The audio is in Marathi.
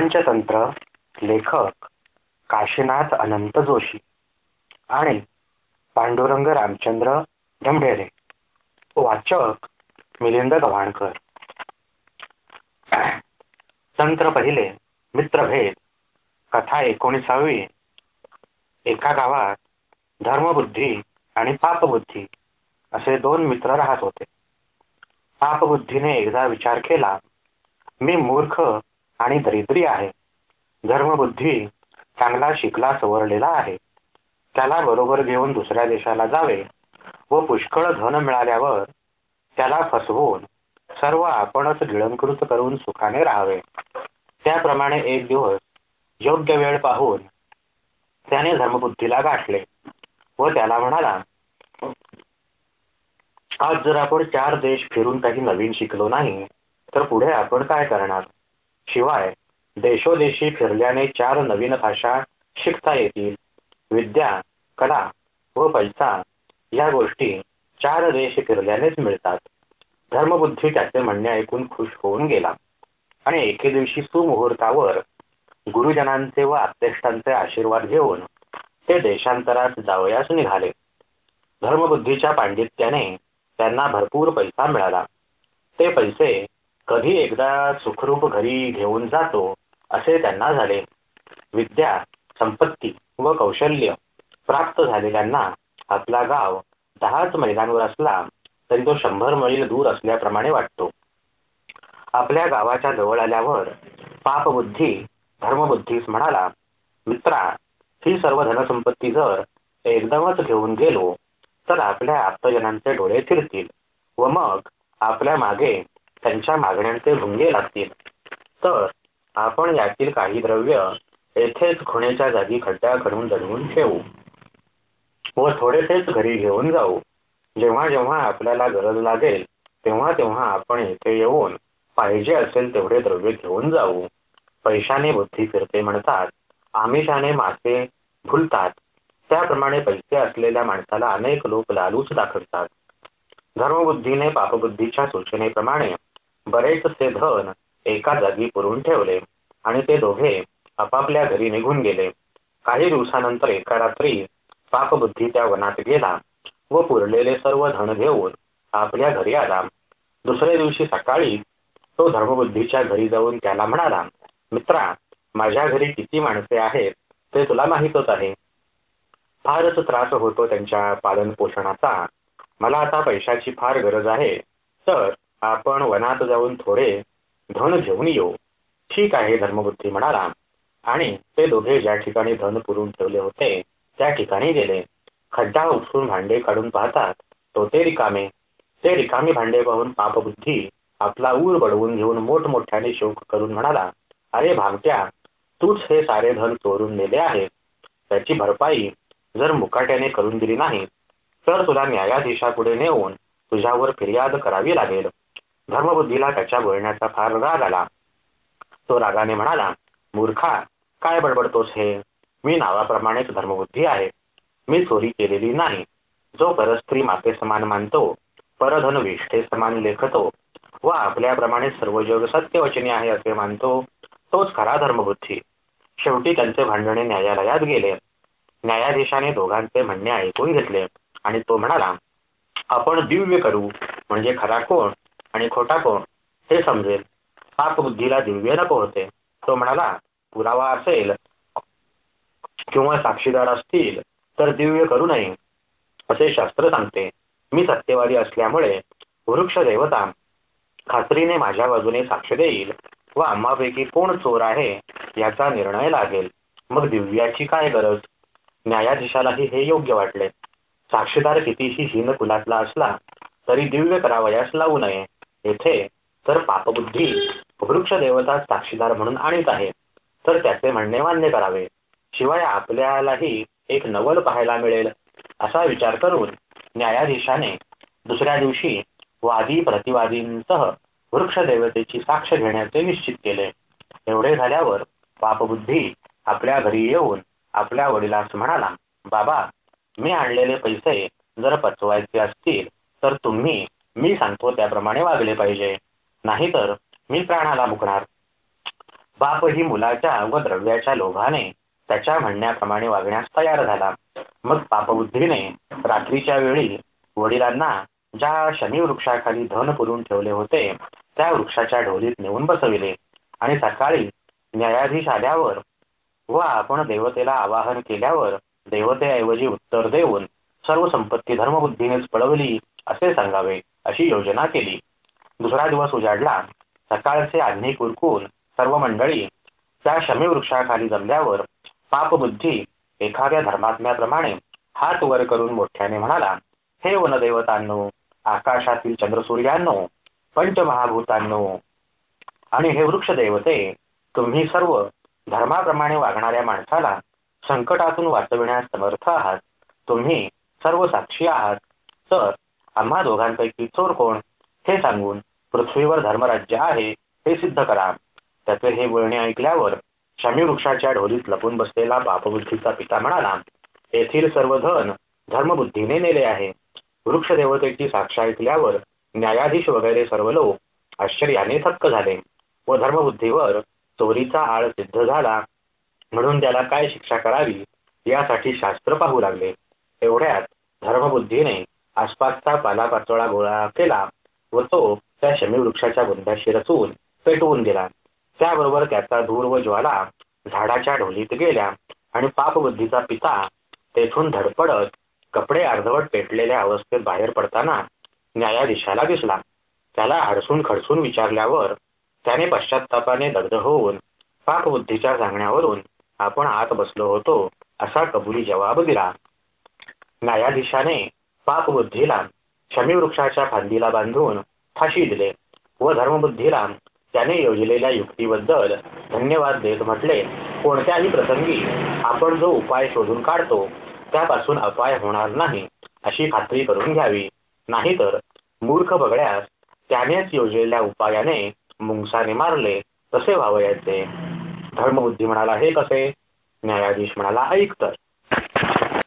पंचतंत्र लेखक काशीनाथ अनंत जोशी आणि पांडुरंग रामचंद्र धमढेरे वाचक मिलिंद गव्हाणकर. तंत्र पहिले मित्रभेद कथा एकोणीसावी एका गावात धर्मबुद्धी आणि पापबुद्धी असे दोन मित्र राहत होते. पापबुद्धीने एकदा विचार केला मी मूर्ख आणि दरिद्री आहे. धर्मबुद्धी चांगला शिकला सवरलेला आहे. त्याला बरोबर घेऊन दुसऱ्या देशाला जावे व पुष्कळ धन मिळाल्यावर त्याला फसवून सर्व आपणच गिळंकृत करून सुखाने राहावे. त्याप्रमाणे एक दिवस योग्य वेळ पाहून त्याने धर्मबुद्धीला गाठले व त्याला म्हणाला आज जर आपण चार देश फिरून काही नवीन शिकलो नाही तर पुढे आपण काय करणार? शिवाय देशोदेशी फिरल्याने चार नवीन भाषा शिकता येतील. विद्या कला व पैसा या गोष्टी चार देश फिरल्यानेच मिळतात. धर्मबुद्धी त्याचे म्हणणे ऐकून खुश होऊन गेला. आणि एके दिवशी सुमुहूर्तावर गुरुजनांचे व अध्यक्षांचे आशीर्वाद घेऊन ते देशांतरात जावयास निघाले. धर्मबुद्धीच्या पांडित्याने त्यांना भरपूर पैसा मिळाला. ते पैसे कधी एकदा सुखरूप घरी घेऊन जातो असे त्यांना झाले. विद्या संपत्ती व कौशल्य प्राप्त झालेल्यांना आपला गाव दहाच मैदानवर असला तरी तो शंभर मैल दूर असल्याप्रमाणे वाटतो. आपल्या गावाच्या जवळ आल्यावर पापबुद्धी धर्मबुद्धीस म्हणाला मित्रा ही सर्व धनसंपत्ती जर एकदमच घेऊन गेलो तर आपल्या आप्तजनांचे डोळे फिरतील व मग आपल्या मागे त्यांच्या मागण्यांचे भुंगे लागतील. तर आपण यातील काही द्रव्य येथेच खुण्याच्या जागी खड्डा खणून दडवून ठेवू व थोडेसेच घरी घेऊन जाऊ. जेव्हा जेव्हा आपल्याला गरज लागेल तेव्हा तेव्हा आपण येथे येऊन पाहिजे असेल तेवढे द्रव्य घेऊन जाऊ. पैशाने बुद्धी फिरते म्हणतात आमिषाने मासे भुलतात त्याप्रमाणे पैसे असलेल्या माणसाला अनेक लोक लालूच दाखवतात. धर्मबुद्धीने पापबुद्धीच्या सूचनेप्रमाणे बरेचसे धन एका जागी पुरून ठेवले आणि ते दोघे आपापल्या घरी निघून गेले. काही दिवसानंतर एका रात्री पापबुद्धी त्या वनात गेला व पुरलेले सर्व धन घेऊन आपल्या घरी आला. दुसऱ्या दिवशी सकाळी तो धर्मबुद्धीच्या घरी जाऊन त्याला म्हणाला मित्रा माझ्या घरी किती माणसे आहेत ते तुला माहीतच आहे. फारच त्रास होतो त्यांच्या पालन पोषणाचा मला आता पैशाची फार गरज आहे. तर आपण वनात जाऊन थोडे धन घेऊन येऊ. ठीक आहे धर्मबुद्धी म्हणाला. आणि ते दोघे ज्या ठिकाणी धन पुरून ठेवले होते त्या ठिकाणी गेले. खड्डा उचलून भांडे काढून पाहतात तो ते रिकामे. ते रिकामी भांडे पाहून पापबुद्धी आपला ऊर बडवून घेऊन मोठमोठ्याने शोक करून म्हणाला अरे भामट्या तूच हे सारे धन चोरून नेले आहे. त्याची भरपाई जर मुकाट्याने करून दिली नाही तर तुला न्यायाधीशापुढे नेऊन तुझ्यावर फिर्याद करावी लागेल. धर्मबुद्धीला त्याच्या बोलण्याचा फार राग आला. तो रागाने म्हणाला मूर्खा काय बडबडतोस हे? मी नावाप्रमाणेच धर्मबुद्धी आहे. मी चोरी केलेली नाही. जो परस्त्री माते समान मानतो परधन विष्ठे समान लेखतो व आपल्याप्रमाणे सर्व जग सत्यवचनी आहे असे मानतो तोच खरा धर्मबुद्धी. शेवटी त्यांचे भांडणे न्यायालयात गेले. न्यायाधीशाने दोघांचे म्हणणे ऐकून घेतले आणि तो म्हणाला आपण दिव्य करू म्हणजे खरा कोण? आणि खोटा कोण? हे समजेल. पापबुद्धीला दिव्य नको होते. तो म्हणाला पुरावा असेल किंवा साक्षीदार असतील तर दिव्य करू नये. असे शास्त्र सांगते. मी सत्यवादी असल्यामुळे वृक्ष देवता खात्रीने माझ्या बाजूने साक्ष देईल व आम्हापैकी कोण चोर आहे याचा निर्णय लागेल. मग दिव्याची काय गरज? न्यायाधीशालाही हे योग्य वाटले. साक्षीदार कितीही हीन कुलातला असला तरी दिव्य करावयास लावू नये. येथे तर पापबुद्धी वृक्ष देवता साक्षीदार म्हणून आणीत आहे. तर त्याचे म्हणणे मान्य करावे. शिवाय आपल्यालाही एक नवल पाहायला मिळेल असा विचार करून न्यायाधीशाने दुसऱ्या दिवशी वादी प्रतिवादींसह वृक्ष देवतेची साक्ष घेण्याचे निश्चित केले. एवढे झाल्यावर पापबुद्धी आपल्या घरी येऊन आपल्या वडिलास म्हणाला बाबा मी आणलेले पैसे जर पचवायचे असतील तर तुम्ही मी सांगतो त्याप्रमाणे वागले पाहिजे. नाहीतर मी प्राणाला मुकणार. बाप ही मुलाच्या व द्रव्याच्या लोभाने त्याच्या म्हणण्याप्रमाणे वागण्यास तयार झाला. मग पापबुद्धीने रात्रीच्या वेळी वडिलांना ज्या शनी वृक्षाखाली धन पुरून ठेवले होते त्या वृक्षाच्या ढोलीत नेऊन बसविले आणि सकाळी न्यायाधीश आल्यावर व आपण देवतेला आवाहन केल्यावर देवतेऐवजी उत्तर देऊन सर्व संपत्ती धर्मबुद्धीनेच पळवली असे सांगावे. अशी योजना केली. दुसरा दिवस उजाडला. सकाळचे आज्ञे कुरकून सर्व मंडळी त्या शमीवृक्षाखाली जमल्यावर पापबुद्धी एखाद्या धर्मात्म्याप्रमाणे हात वर करून मोठ्याने म्हणाला हे वनदेवतांनो आकाशातील चंद्रसूर्यांनो पंचमहाभूतांनो आणि हे वृक्ष देवते तुम्ही सर्व धर्माप्रमाणे वागणाऱ्या माणसाला संकटातून वाचविण्यास समर्थ आहात. तुम्ही सर्व साक्षी आहात. तर आम्हा दोघांपैकी चोर कोण? हे सांगून पृथ्वीवर धर्मराज्य आहे हे सिद्ध करा. त्याचे हे बोलणे ऐकल्यावर शमी वृक्षाच्या ढोलीत लपून बसलेला पापबुद्धीचा पिता म्हणाला येथील सर्व धन धर्मबुद्धीने नेले आहे. वृक्ष देवतेची साक्ष ऐकल्यावर न्यायाधीश वगैरे सर्व लोक आश्चर्याने थक्क झाले व धर्मबुद्धीवर चोरीचा आळ सिद्ध झाला. म्हणून त्याला काय शिक्षा करावी यासाठी शास्त्र पाहू लागले. एवढ्यात धर्मबुद्धीने आसपासचा पालापाचोळा गोळा केला व तो त्या शमी वृक्षाच्या बुंध्याशी रचून पेटवून दिला. त्याबरोबर त्याचा धूर व ज्वाला झाडाच्या ढोलीत गेल्या आणि पापबुद्धीचा पिता तेथून धडपडत कपडे अर्धवट पेटलेल्या अवस्थेत बाहेर पडताना न्यायाधीशाला दिसला. त्याला हडसून खडसून विचारल्यावर त्याने पश्चातापाने दग्ध होऊन पापबुद्धीच्या सांगण्यावरून आपण आत बसलो होतो असा कबुली जवाब दिला. न्यायाधीशाने पापबुद्धीला शमीवृक्षाच्या फांदीला बांधून फाशी दिले व धर्मबुद्धीला त्याने योजलेल्या युक्तीबद्दल धन्यवाद देत म्हटले. कोणत्याही प्रसंगी आपण जो उपाय शोधून काढतो त्यापासून अपाय होणार नाही अशी खात्री करून घ्यावी. नाहीतर मूर्ख बगड्यास त्यानेच योजलेल्या उपायाने मुंगसाने मारले तसे व्हावयाचे. धर्मबुद्धी म्हणाला हे कसे? न्यायाधीश म्हणाला ऐक तर.